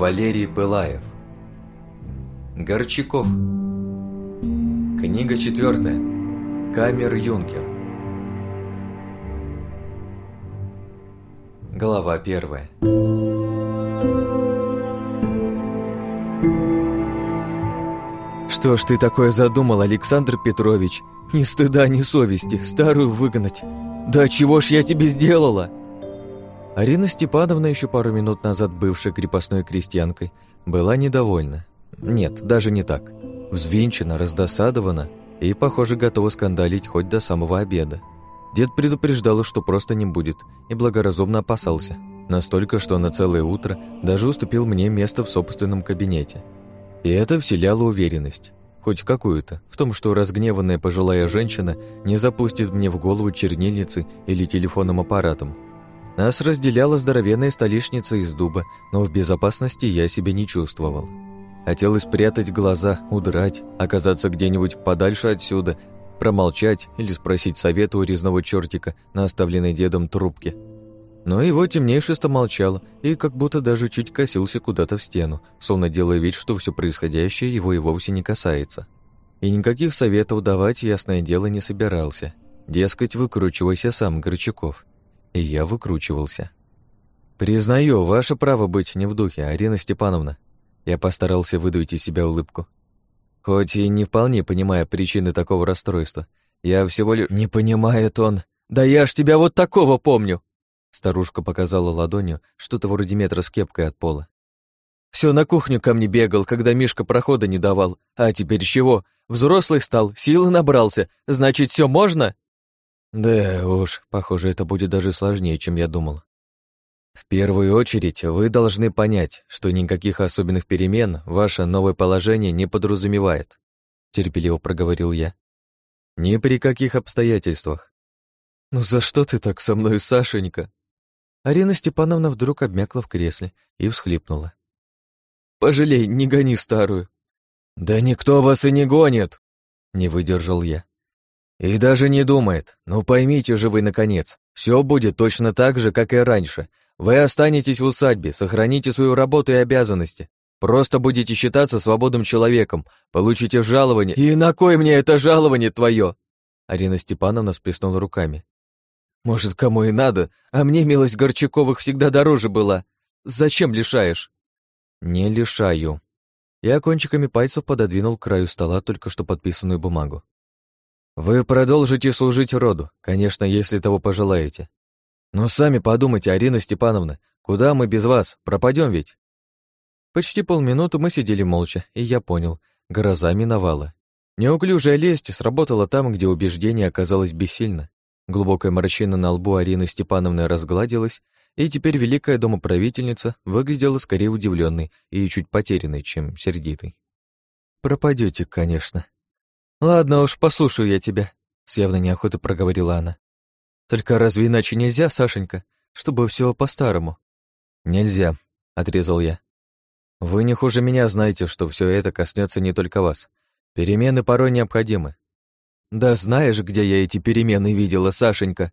Валерий Пылаев Горчаков Книга четвертая Камер Юнкер Глава первая «Что ж ты такое задумал, Александр Петрович? Ни стыда, ни совести, старую выгнать. Да чего ж я тебе сделала?» Арина Степановна, еще пару минут назад бывшая крепостной крестьянкой, была недовольна. Нет, даже не так. Взвинчена, раздосадована и, похоже, готова скандалить хоть до самого обеда. Дед предупреждал, что просто не будет, и благоразумно опасался. Настолько, что на целое утро даже уступил мне место в собственном кабинете. И это вселяло уверенность, хоть какую-то, в том, что разгневанная пожилая женщина не запустит мне в голову чернильницы или телефонным аппаратом. Нас разделяла здоровенная столешница из дуба, но в безопасности я себя не чувствовал. Хотелось спрятать глаза, удрать, оказаться где-нибудь подальше отсюда, промолчать или спросить совета у резного чертика на оставленной дедом трубке – но его темнейшество молчал и как будто даже чуть косился куда-то в стену, словно делая вид, что все происходящее его и вовсе не касается. И никаких советов давать, ясное дело, не собирался. Дескать, выкручивайся сам, Горчаков. И я выкручивался. «Признаю, ваше право быть не в духе, Арина Степановна». Я постарался выдавить из себя улыбку. Хоть и не вполне понимая причины такого расстройства, я всего лишь... «Не понимает он! Да я ж тебя вот такого помню!» Старушка показала ладонью что-то вроде метра с кепкой от пола. Все на кухню ко мне бегал, когда Мишка прохода не давал. А теперь чего? Взрослый стал, силы набрался. Значит, все можно? Да уж, похоже, это будет даже сложнее, чем я думал. В первую очередь, вы должны понять, что никаких особенных перемен ваше новое положение не подразумевает, терпеливо проговорил я. Ни при каких обстоятельствах. Ну за что ты так со мной, Сашенька? Арина Степановна вдруг обмякла в кресле и всхлипнула. «Пожалей, не гони старую». «Да никто вас и не гонит!» — не выдержал я. «И даже не думает. Ну поймите же вы, наконец, все будет точно так же, как и раньше. Вы останетесь в усадьбе, сохраните свою работу и обязанности. Просто будете считаться свободным человеком, получите жалование. И на кой мне это жалование твое? Арина Степановна всплеснула руками. Может, кому и надо, а мне милость Горчаковых всегда дороже была. Зачем лишаешь? Не лишаю. Я кончиками пальцев пододвинул к краю стола только что подписанную бумагу. Вы продолжите служить роду, конечно, если того пожелаете. Но сами подумайте, Арина Степановна, куда мы без вас? Пропадем ведь? Почти полминуты мы сидели молча, и я понял, гроза миновала. Неуклюжая лесть сработала там, где убеждение оказалось бессильно. Глубокая морщина на лбу Арины Степановны разгладилась, и теперь великая домоправительница выглядела скорее удивленной и чуть потерянной, чем сердитой. Пропадете, конечно. Ладно уж, послушаю я тебя, с явной неохотой проговорила она. Только разве иначе нельзя, Сашенька, чтобы все по-старому? Нельзя, отрезал я. Вы не хуже меня знаете, что все это коснется не только вас. Перемены порой необходимы, «Да знаешь, где я эти перемены видела, Сашенька?»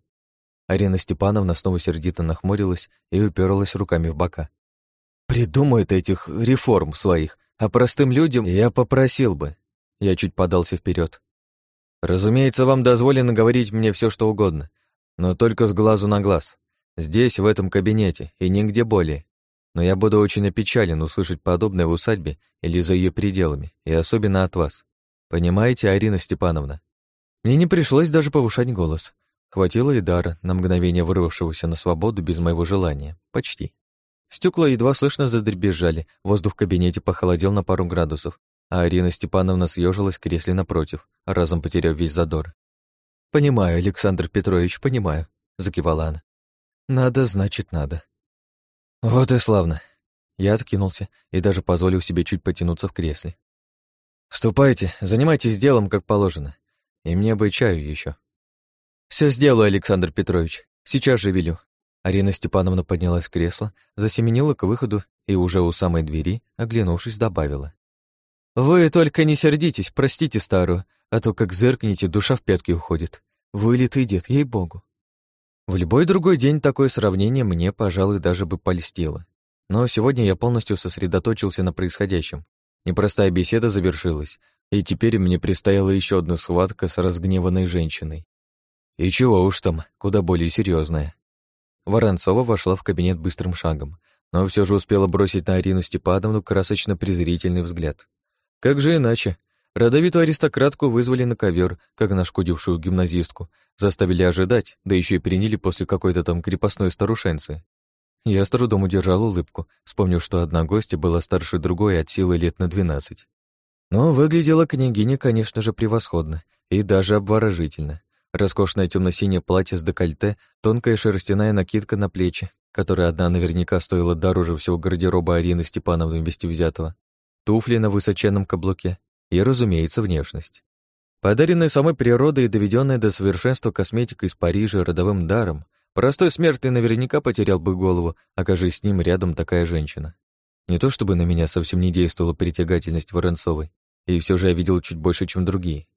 Арина Степановна снова сердито нахмурилась и уперлась руками в бока. «Придумает этих реформ своих, а простым людям я попросил бы». Я чуть подался вперед. «Разумеется, вам дозволено говорить мне все, что угодно, но только с глазу на глаз. Здесь, в этом кабинете, и нигде более. Но я буду очень опечален услышать подобное в усадьбе или за ее пределами, и особенно от вас. Понимаете, Арина Степановна?» Мне не пришлось даже повышать голос. Хватило и дара, на мгновение вырвавшегося на свободу без моего желания. Почти. Стекла едва слышно задребезжали, воздух в кабинете похолодел на пару градусов, а Арина Степановна съежилась в кресле напротив, разом потеряв весь задор. «Понимаю, Александр Петрович, понимаю», — закивала она. «Надо, значит, надо». «Вот и славно». Я откинулся и даже позволил себе чуть потянуться в кресле. «Ступайте, занимайтесь делом, как положено. И мне бы чаю еще. Все сделаю, Александр Петрович. Сейчас же велю. Арина Степановна поднялась с кресла, засеменила к выходу и уже у самой двери, оглянувшись, добавила. «Вы только не сердитесь, простите старую, а то как зыркнете, душа в пятки уходит. Вылитый дед, ей-богу». В любой другой день такое сравнение мне, пожалуй, даже бы польстило. Но сегодня я полностью сосредоточился на происходящем. Непростая беседа завершилась, и теперь мне предстояла еще одна схватка с разгневанной женщиной. И чего уж там, куда более серьезная. Воронцова вошла в кабинет быстрым шагом, но все же успела бросить на Арину Степановну красочно-презрительный взгляд. Как же иначе? Родовитую аристократку вызвали на ковер, как нашкодившую гимназистку, заставили ожидать, да еще и приняли после какой-то там крепостной старушенцы. Я с трудом удержал улыбку, вспомнив, что одна гостья была старше другой от силы лет на двенадцать. Но выглядела княгиня, конечно же, превосходно и даже обворожительно. Роскошное темно-синее платье с декольте, тонкая шерстяная накидка на плечи, которая одна наверняка стоила дороже всего гардероба Арины Степановны вместе взятого, туфли на высоченном каблуке и, разумеется, внешность. Подаренная самой природой и доведенная до совершенства косметика из Парижа родовым даром, простой смертный наверняка потерял бы голову, окажись с ним рядом такая женщина. Не то чтобы на меня совсем не действовала притягательность Воронцовой, и все же я видел чуть больше, чем другие.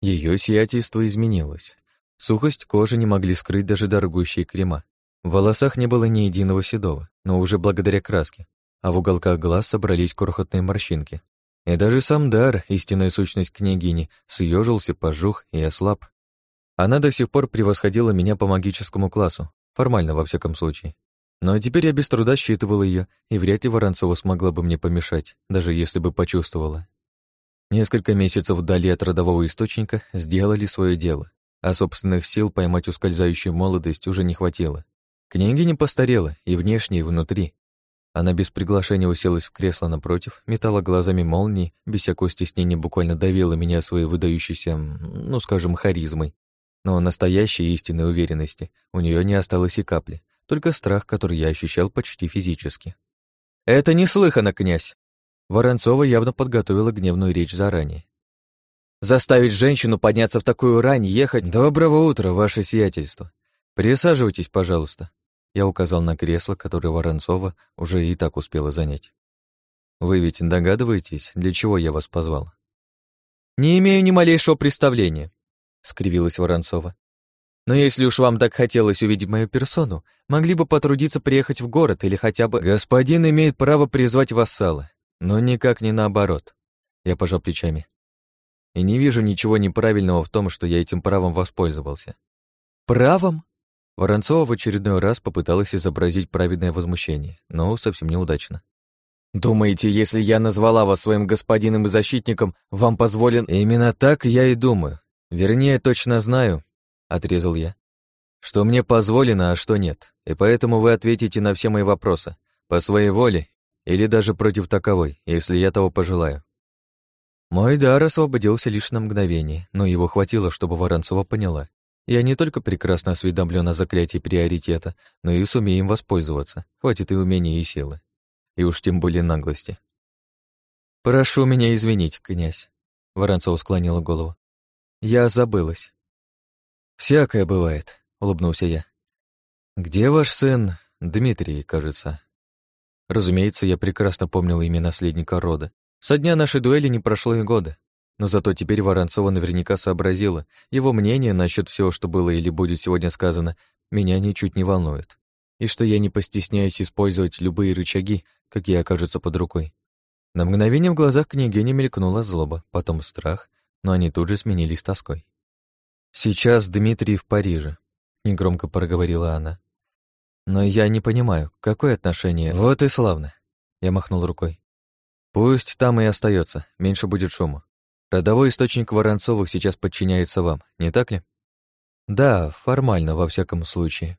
Ее сиятельство изменилось. Сухость кожи не могли скрыть даже дорогущие крема. В волосах не было ни единого седого, но уже благодаря краске, а в уголках глаз собрались крохотные морщинки. И даже сам дар, истинная сущность княгини, съежился, пожух и ослаб. Она до сих пор превосходила меня по магическому классу, формально во всяком случае. Но теперь я без труда считывал ее, и вряд ли Воронцова смогла бы мне помешать, даже если бы почувствовала. Несколько месяцев вдали от родового источника сделали свое дело а собственных сил поймать ускользающую молодость уже не хватило. Княгиня постарела и внешне, и внутри. Она без приглашения уселась в кресло напротив, метала глазами молнии, без всякого стеснения буквально давила меня своей выдающейся, ну, скажем, харизмой. Но настоящей истинной уверенности у нее не осталось и капли, только страх, который я ощущал почти физически. «Это неслыханно, князь!» Воронцова явно подготовила гневную речь заранее. Заставить женщину подняться в такую рань, ехать... Доброго утра, ваше сиятельство. Присаживайтесь, пожалуйста. Я указал на кресло, которое Воронцова уже и так успела занять. Вы ведь догадываетесь, для чего я вас позвал? Не имею ни малейшего представления, скривилась Воронцова. Но если уж вам так хотелось увидеть мою персону, могли бы потрудиться приехать в город или хотя бы... Господин имеет право призвать вассала, но никак не наоборот. Я пожал плечами и не вижу ничего неправильного в том, что я этим правом воспользовался. Правом? Воронцова в очередной раз попыталась изобразить праведное возмущение, но совсем неудачно. «Думаете, если я назвала вас своим господином и защитником, вам позволен...» «Именно так я и думаю. Вернее, точно знаю», — отрезал я, «что мне позволено, а что нет, и поэтому вы ответите на все мои вопросы, по своей воле или даже против таковой, если я того пожелаю. Мой дар освободился лишь на мгновение, но его хватило, чтобы Воронцова поняла. Я не только прекрасно осведомлен о заклятии приоритета, но и сумею им воспользоваться. Хватит и умения, и силы. И уж тем более наглости. «Прошу меня извинить, князь», — Воронцова склонила голову. «Я забылась». «Всякое бывает», — улыбнулся я. «Где ваш сын Дмитрий, кажется?» Разумеется, я прекрасно помнил имя наследника рода, со дня нашей дуэли не прошло и года, но зато теперь Воронцова наверняка сообразила, его мнение насчет всего, что было или будет сегодня сказано, меня ничуть не волнует, и что я не постесняюсь использовать любые рычаги, какие окажутся под рукой. На мгновение в глазах княгини мелькнула злоба, потом страх, но они тут же сменились тоской. «Сейчас Дмитрий в Париже», — негромко проговорила она. «Но я не понимаю, какое отношение...» «Вот и славно», — я махнул рукой. Пусть там и остается, меньше будет шума. Родовой источник Воронцовых сейчас подчиняется вам, не так ли? Да, формально, во всяком случае.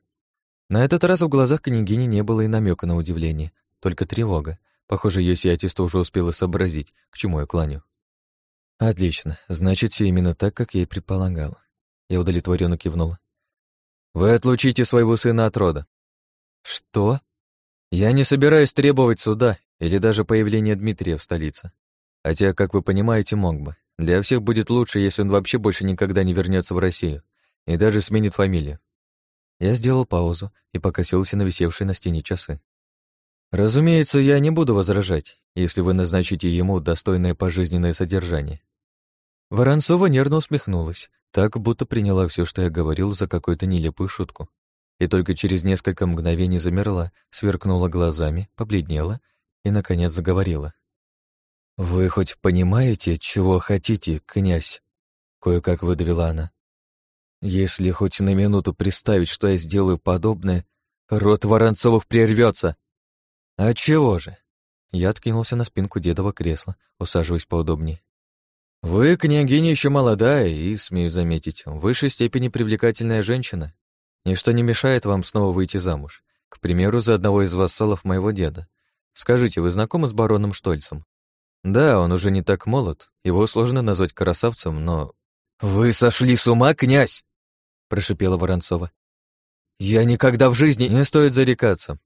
На этот раз в глазах княгини не было и намека на удивление, только тревога. Похоже, ее сиятельство уже успело сообразить, к чему я кланю. Отлично, значит, все именно так, как я и предполагал. Я удовлетворенно кивнула. Вы отлучите своего сына от рода. Что? Я не собираюсь требовать суда или даже появление Дмитрия в столице. Хотя, как вы понимаете, мог бы. Для всех будет лучше, если он вообще больше никогда не вернется в Россию и даже сменит фамилию. Я сделал паузу и покосился на висевшие на стене часы. Разумеется, я не буду возражать, если вы назначите ему достойное пожизненное содержание. Воронцова нервно усмехнулась, так будто приняла все, что я говорил, за какую-то нелепую шутку. и только через несколько мгновений замерла, сверкнула глазами, побледнела и, наконец, заговорила. «Вы хоть понимаете, чего хотите, князь?» Кое-как выдавила она. «Если хоть на минуту представить, что я сделаю подобное, рот Воронцовых прервется. А чего же?» Я откинулся на спинку дедова кресла, усаживаясь поудобнее. «Вы, княгиня, еще молодая и, смею заметить, в высшей степени привлекательная женщина. Ничто не мешает вам снова выйти замуж. К примеру, за одного из вассалов моего деда. Скажите, вы знакомы с бароном Штольцем? Да, он уже не так молод, его сложно назвать красавцем, но... «Вы сошли с ума, князь!» — прошипела Воронцова. «Я никогда в жизни не стоит зарекаться.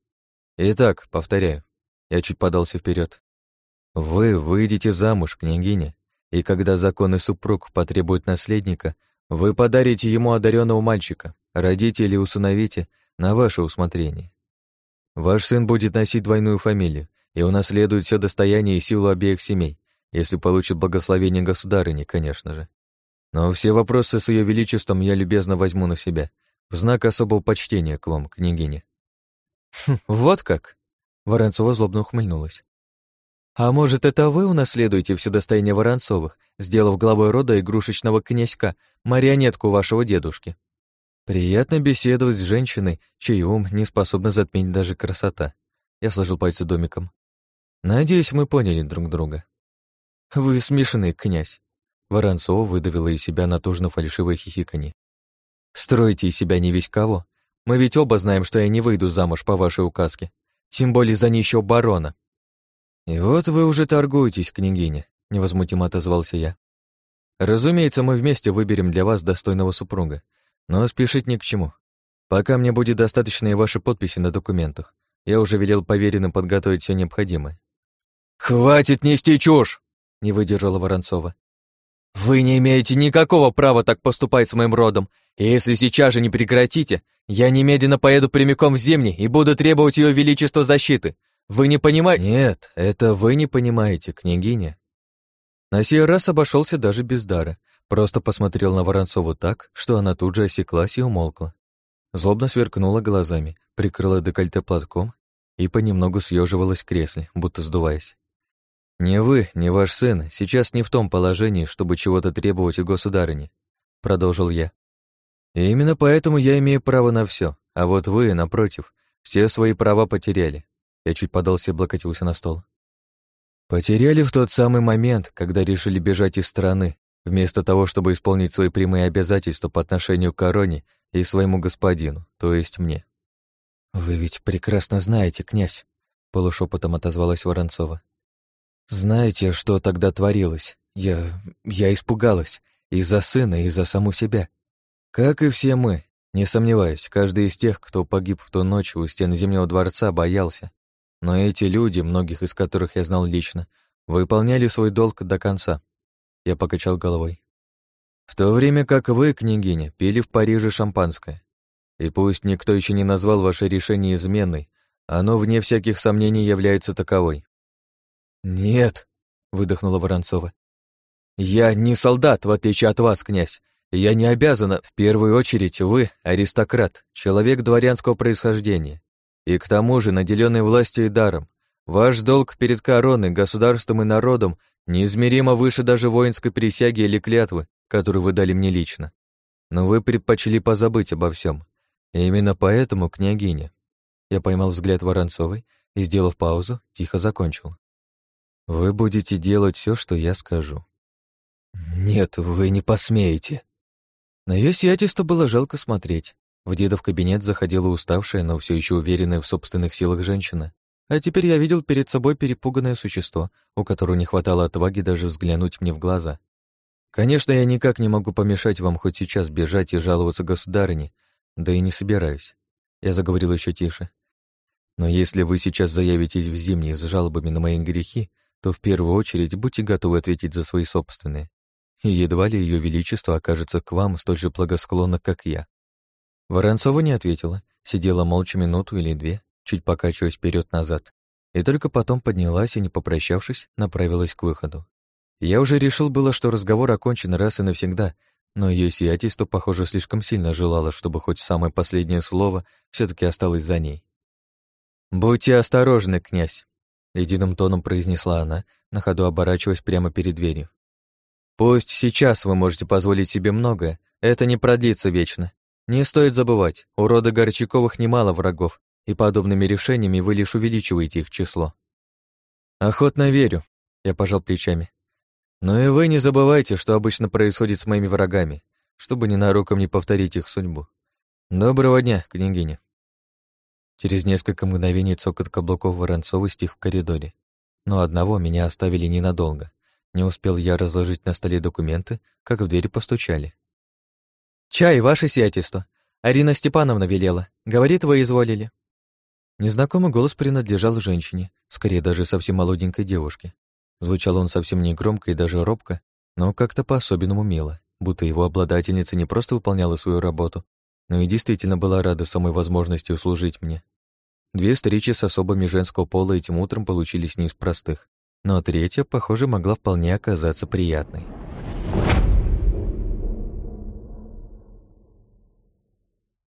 Итак, повторяю, я чуть подался вперед. Вы выйдете замуж, княгиня, и когда законный супруг потребует наследника, вы подарите ему одаренного мальчика, родите или усыновите на ваше усмотрение. Ваш сын будет носить двойную фамилию и унаследует все достояние и силу обеих семей, если получит благословение государыни, конечно же. Но все вопросы с ее величеством я любезно возьму на себя, в знак особого почтения к вам, княгиня. Хм, вот как? Воронцова злобно ухмыльнулась. «А может, это вы унаследуете все достояние Воронцовых, сделав главой рода игрушечного князька, марионетку вашего дедушки?» Приятно беседовать с женщиной, чей ум не способна затменить даже красота. Я сложил пальцы домиком. Надеюсь, мы поняли друг друга. Вы смешанный, князь. Воронцова выдавила из себя натужно фальшивое хихиканье. Строите из себя не весь кого. Мы ведь оба знаем, что я не выйду замуж по вашей указке. Тем более за нищего барона. И вот вы уже торгуетесь, княгиня, невозмутимо отозвался я. Разумеется, мы вместе выберем для вас достойного супруга. Но спешить ни к чему. Пока мне будет достаточно и ваши подписи на документах. Я уже велел поверенным подготовить все необходимое. «Хватит нести чушь!» — не выдержала Воронцова. «Вы не имеете никакого права так поступать с моим родом, если сейчас же не прекратите, я немедленно поеду прямиком в Зимний и буду требовать ее величества защиты. Вы не понимаете...» «Нет, это вы не понимаете, княгиня». На сей раз обошелся даже без дара, Просто посмотрел на Воронцову так, что она тут же осеклась и умолкла. Злобно сверкнула глазами, прикрыла декольте платком и понемногу съеживалась в кресле, будто сдуваясь. «Не вы, не ваш сын сейчас не в том положении, чтобы чего-то требовать у государыни», — продолжил я. «И именно поэтому я имею право на все, а вот вы, напротив, все свои права потеряли». Я чуть подался и облокотился на стол. «Потеряли в тот самый момент, когда решили бежать из страны, вместо того, чтобы исполнить свои прямые обязательства по отношению к короне и своему господину, то есть мне. «Вы ведь прекрасно знаете, князь», — полушепотом отозвалась Воронцова. «Знаете, что тогда творилось? Я... я испугалась. И за сына, и за саму себя. Как и все мы. Не сомневаюсь, каждый из тех, кто погиб в ту ночь у стен Зимнего дворца, боялся. Но эти люди, многих из которых я знал лично, выполняли свой долг до конца. Я покачал головой. В то время как вы, княгиня, пили в Париже шампанское. И пусть никто еще не назвал ваше решение изменой, оно, вне всяких сомнений, является таковой. «Нет», — выдохнула Воронцова. «Я не солдат, в отличие от вас, князь. Я не обязана, в первую очередь, вы аристократ, человек дворянского происхождения. И к тому же наделенный властью и даром. Ваш долг перед короной, государством и народом неизмеримо выше даже воинской присяги или клятвы, которую вы дали мне лично. Но вы предпочли позабыть обо всем. И именно поэтому, княгиня, я поймал взгляд Воронцовой и, сделав паузу, тихо закончил. Вы будете делать все, что я скажу. Нет, вы не посмеете. На ее сиятельство было жалко смотреть. В дедов кабинет заходила уставшая, но все еще уверенная в собственных силах женщина. А теперь я видел перед собой перепуганное существо, у которого не хватало отваги даже взглянуть мне в глаза. Конечно, я никак не могу помешать вам хоть сейчас бежать и жаловаться государыне, да и не собираюсь. Я заговорил еще тише. Но если вы сейчас заявитесь в зимний с жалобами на мои грехи, то в первую очередь будьте готовы ответить за свои собственные. И едва ли Ее Величество окажется к вам столь же благосклонно, как я. Воронцова не ответила, сидела молча минуту или две, чуть покачиваясь вперед назад и только потом поднялась и, не попрощавшись, направилась к выходу. Я уже решил было, что разговор окончен раз и навсегда, но ее сиятельство, похоже, слишком сильно желало, чтобы хоть самое последнее слово все таки осталось за ней. «Будьте осторожны, князь», — ледяным тоном произнесла она, на ходу оборачиваясь прямо перед дверью. «Пусть сейчас вы можете позволить себе многое, это не продлится вечно. Не стоит забывать, у рода Горчаковых немало врагов, и подобными решениями вы лишь увеличиваете их число». «Охотно верю», — я пожал плечами. «Но и вы не забывайте, что обычно происходит с моими врагами, чтобы ненароком не повторить их судьбу. Доброго дня, княгиня». Через несколько мгновений цокот каблуков Воронцова стих в коридоре. Но одного меня оставили ненадолго. Не успел я разложить на столе документы, как в дверь постучали. «Чай, ваше сиятельство! Арина Степановна велела. Говорит, вы изволили». Незнакомый голос принадлежал женщине, скорее даже совсем молоденькой девушке. Звучал он совсем не громко и даже робко, но как-то по-особенному мило, будто его обладательница не просто выполняла свою работу, но и действительно была рада самой возможности услужить мне. Две встречи с особами женского пола этим утром получились не из простых, но третья, похоже, могла вполне оказаться приятной.